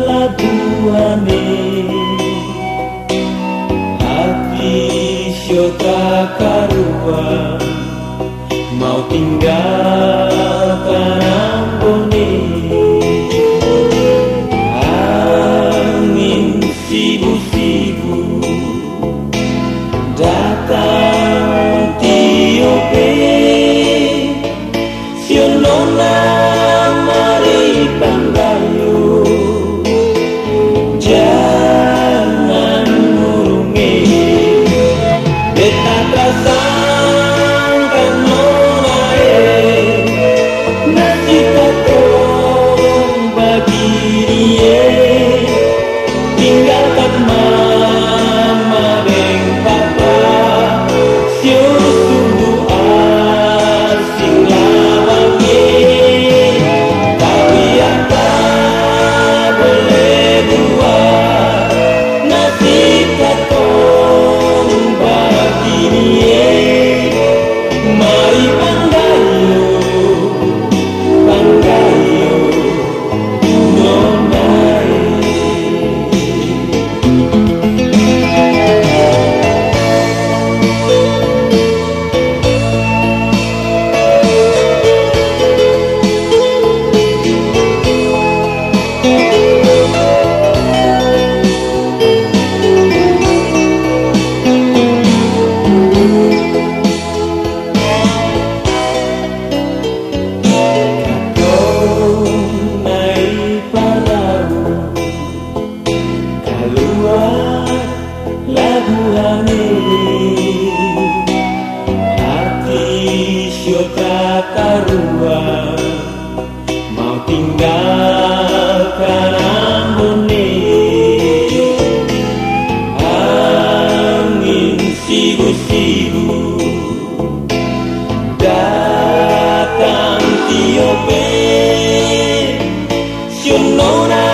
pelabuhane hati syota karua mau tinggal tanam panambone angin sibu-sibu datang tiope yo nona mari pandayo memilih Hati syota karua Mau tinggalkan amboni Angin sibuk sibuk Datang tiupin Sionona